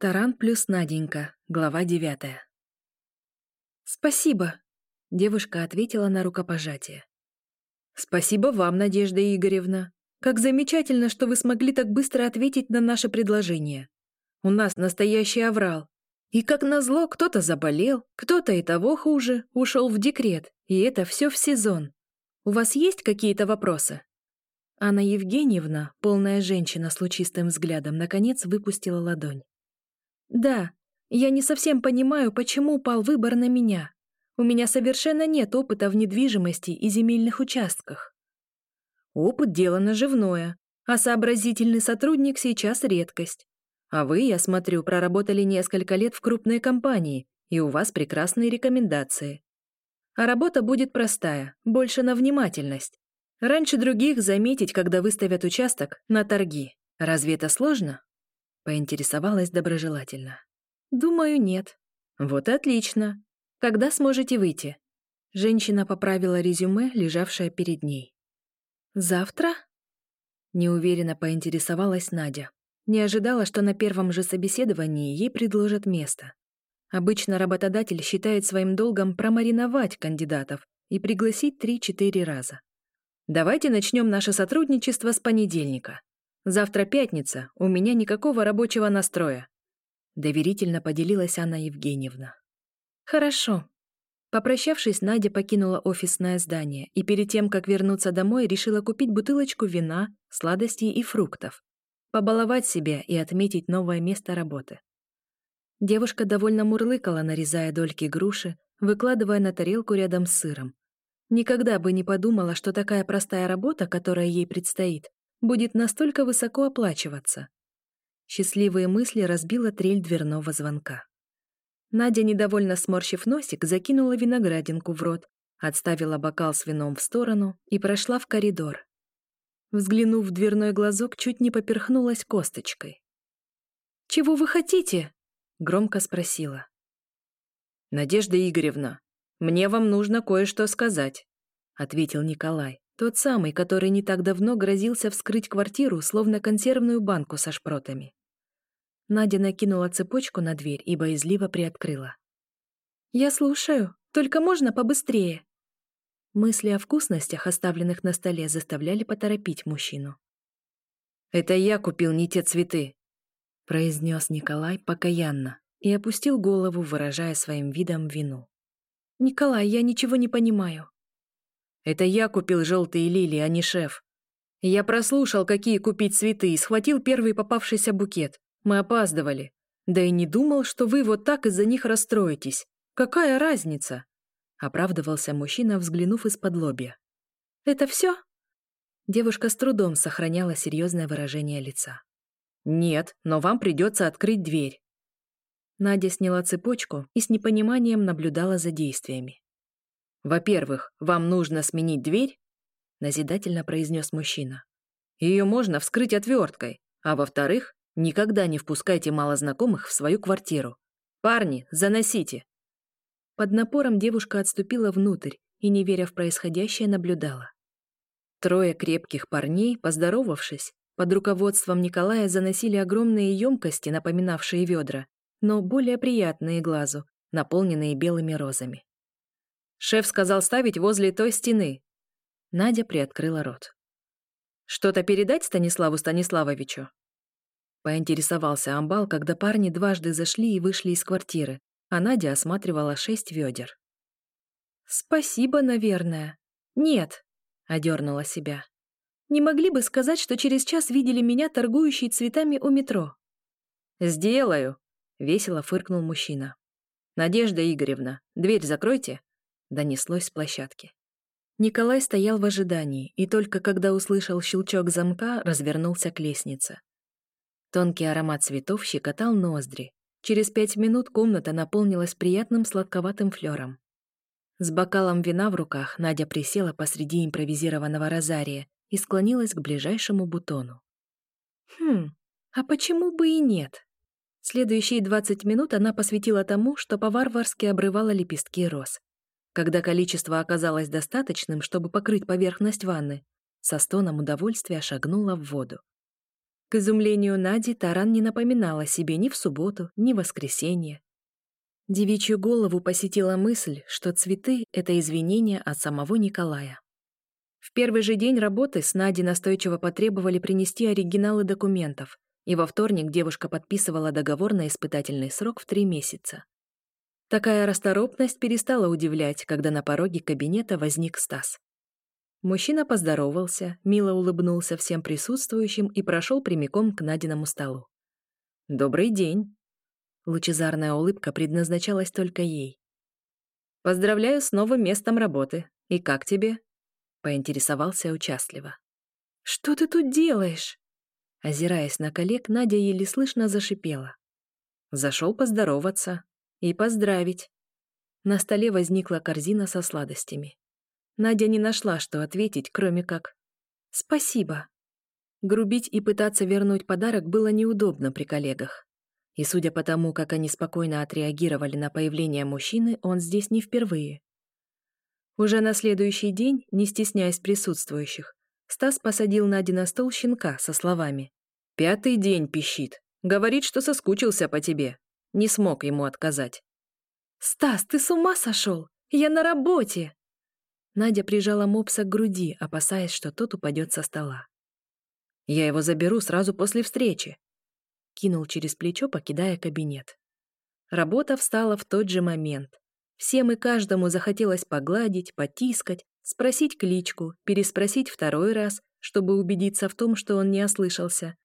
Таран плюс Наденька, глава девятая. «Спасибо», — девушка ответила на рукопожатие. «Спасибо вам, Надежда Игоревна. Как замечательно, что вы смогли так быстро ответить на наше предложение. У нас настоящий аврал. И как назло, кто-то заболел, кто-то и того хуже, ушел в декрет, и это все в сезон. У вас есть какие-то вопросы?» Анна Евгеньевна, полная женщина с лучистым взглядом, наконец выпустила ладонь. Да, я не совсем понимаю, почему упал выбор на меня. У меня совершенно нет опыта в недвижимости и земельных участках. Опыт – дело наживное, а сообразительный сотрудник сейчас редкость. А вы, я смотрю, проработали несколько лет в крупной компании, и у вас прекрасные рекомендации. А работа будет простая, больше на внимательность. Раньше других заметить, когда выставят участок, на торги. Разве это сложно? Поинтересовалась доброжелательно. «Думаю, нет». «Вот и отлично. Когда сможете выйти?» Женщина поправила резюме, лежавшее перед ней. «Завтра?» Неуверенно поинтересовалась Надя. Не ожидала, что на первом же собеседовании ей предложат место. Обычно работодатель считает своим долгом промариновать кандидатов и пригласить 3-4 раза. Давайте начнем наше сотрудничество с понедельника. Завтра пятница, у меня никакого рабочего настроя. Доверительно поделилась Анна Евгеньевна. Хорошо. Попрощавшись, Надя покинула офисное здание и перед тем, как вернуться домой, решила купить бутылочку вина, сладостей и фруктов. Побаловать себя и отметить новое место работы. Девушка довольно мурлыкала, нарезая дольки груши, выкладывая на тарелку рядом с сыром. Никогда бы не подумала, что такая простая работа, которая ей предстоит, будет настолько высоко оплачиваться. Счастливые мысли разбила трель дверного звонка. Надя, недовольно сморщив носик, закинула виноградинку в рот, отставила бокал с вином в сторону и прошла в коридор. Взглянув в дверной глазок, чуть не поперхнулась косточкой. «Чего вы хотите?» — громко спросила. «Надежда Игоревна, мне вам нужно кое-что сказать», — ответил Николай. Тот самый, который не так давно грозился вскрыть квартиру, словно консервную банку со шпротами. Надя накинула цепочку на дверь и боязливо приоткрыла. «Я слушаю, только можно побыстрее». Мысли о вкусностях, оставленных на столе, заставляли поторопить мужчину. «Это я купил не те цветы», — произнес Николай покаянно и опустил голову, выражая своим видом вину. «Николай, я ничего не понимаю. Это я купил желтые лилии, а не шеф. Я прослушал, какие купить цветы, и схватил первый попавшийся букет. Мы опаздывали. Да и не думал, что вы вот так из-за них расстроитесь. Какая разница?» Оправдывался мужчина, взглянув из-под лобья. «Это все?» Девушка с трудом сохраняла серьезное выражение лица. «Нет, но вам придется открыть дверь». Надя сняла цепочку и с непониманием наблюдала за действиями. «Во-первых, вам нужно сменить дверь», — назидательно произнес мужчина. «Ее можно вскрыть отверткой, а во-вторых, никогда не впускайте малознакомых в свою квартиру. Парни, заносите!» Под напором девушка отступила внутрь и, не веря в происходящее, наблюдала. Трое крепких парней, поздоровавшись, под руководством Николая заносили огромные емкости, напоминавшие ведра, но более приятные глазу, наполненные белыми розами. Шеф сказал ставить возле той стены. Надя приоткрыла рот. «Что-то передать Станиславу Станиславовичу?» Поинтересовался Амбал, когда парни дважды зашли и вышли из квартиры, а Надя осматривала шесть ведер. «Спасибо, наверное. Нет», — одернула себя. «Не могли бы сказать, что через час видели меня, торгующей цветами у метро?» «Сделаю», — весело фыркнул мужчина. «Надежда Игоревна, дверь закройте» донеслось с площадки. Николай стоял в ожидании, и только когда услышал щелчок замка, развернулся к лестнице. Тонкий аромат цветов щекотал ноздри. Через пять минут комната наполнилась приятным сладковатым флером. С бокалом вина в руках Надя присела посреди импровизированного розария и склонилась к ближайшему бутону. Хм, а почему бы и нет? Следующие двадцать минут она посвятила тому, что по-варварски обрывала лепестки роз. Когда количество оказалось достаточным, чтобы покрыть поверхность ванны, со стоном удовольствия шагнула в воду. К изумлению Нади, Таран не напоминал о себе ни в субботу, ни в воскресенье. Девичью голову посетила мысль, что цветы — это извинение от самого Николая. В первый же день работы с Надей настойчиво потребовали принести оригиналы документов, и во вторник девушка подписывала договор на испытательный срок в три месяца. Такая расторопность перестала удивлять, когда на пороге кабинета возник Стас. Мужчина поздоровался, мило улыбнулся всем присутствующим и прошел прямиком к Надиному столу. «Добрый день!» Лучезарная улыбка предназначалась только ей. «Поздравляю с новым местом работы. И как тебе?» Поинтересовался участливо. «Что ты тут делаешь?» Озираясь на коллег, Надя еле слышно зашипела. Зашел поздороваться и поздравить. На столе возникла корзина со сладостями. Надя не нашла, что ответить, кроме как «Спасибо». Грубить и пытаться вернуть подарок было неудобно при коллегах. И судя по тому, как они спокойно отреагировали на появление мужчины, он здесь не впервые. Уже на следующий день, не стесняясь присутствующих, Стас посадил Наде на стол щенка со словами «Пятый день пищит. Говорит, что соскучился по тебе. Не смог ему отказать». «Стас, ты с ума сошел? Я на работе!» Надя прижала мопса к груди, опасаясь, что тот упадет со стола. «Я его заберу сразу после встречи», — кинул через плечо, покидая кабинет. Работа встала в тот же момент. Всем и каждому захотелось погладить, потискать, спросить кличку, переспросить второй раз, чтобы убедиться в том, что он не ослышался,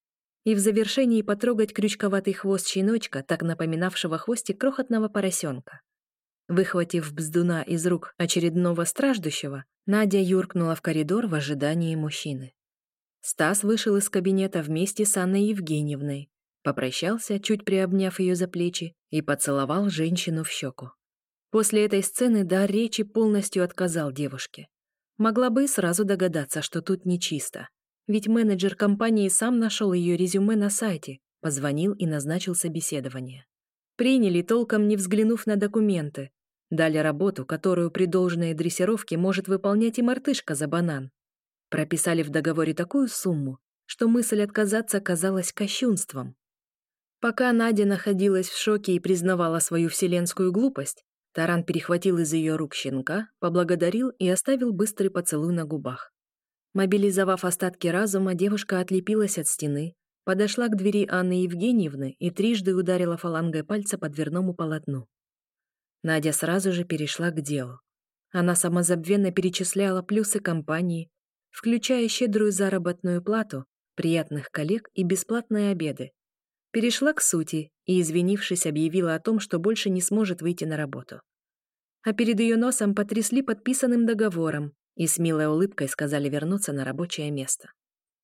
и в завершении потрогать крючковатый хвост щеночка, так напоминавшего хвостик крохотного поросенка. Выхватив бздуна из рук очередного страждущего, Надя юркнула в коридор в ожидании мужчины. Стас вышел из кабинета вместе с Анной Евгеньевной, попрощался, чуть приобняв ее за плечи, и поцеловал женщину в щеку. После этой сцены дар речи полностью отказал девушке. Могла бы сразу догадаться, что тут нечисто. Ведь менеджер компании сам нашел ее резюме на сайте, позвонил и назначил собеседование. Приняли, толком не взглянув на документы. Дали работу, которую при должной дрессировке может выполнять и мартышка за банан. Прописали в договоре такую сумму, что мысль отказаться казалась кощунством. Пока Надя находилась в шоке и признавала свою вселенскую глупость, Таран перехватил из ее рук щенка, поблагодарил и оставил быстрый поцелуй на губах. Мобилизовав остатки разума, девушка отлепилась от стены, подошла к двери Анны Евгеньевны и трижды ударила фалангой пальца по дверному полотну. Надя сразу же перешла к делу. Она самозабвенно перечисляла плюсы компании, включая щедрую заработную плату, приятных коллег и бесплатные обеды. Перешла к сути и, извинившись, объявила о том, что больше не сможет выйти на работу. А перед ее носом потрясли подписанным договором и с милой улыбкой сказали вернуться на рабочее место.